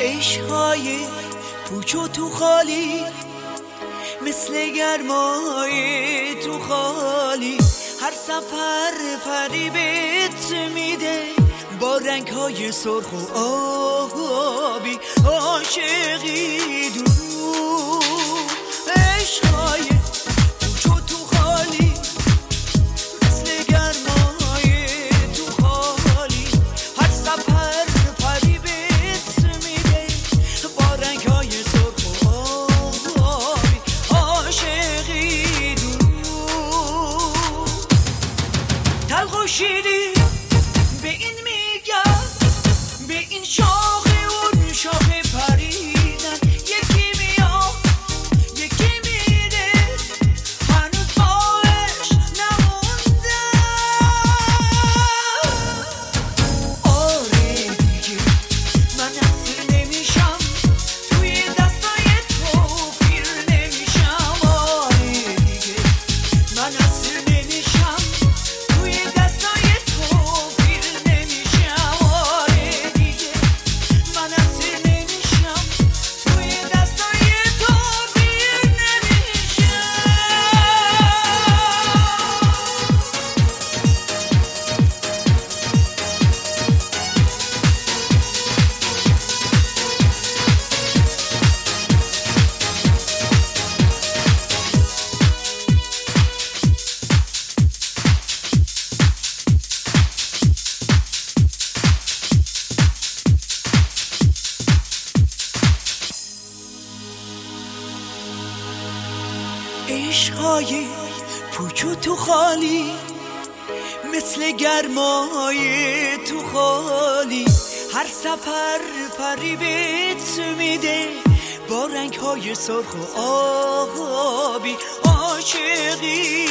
عشقای پوچ و تو خالی مثل گرمای تو خالی. هر سفر فریبت میده با رنگ های سرخ و آبی عاشقی دو عشقای پوچ و تو خالی مثل گرمای تو خالی. هر سفر فریبت میده با رنگ های سرخ و آبی. عاشقی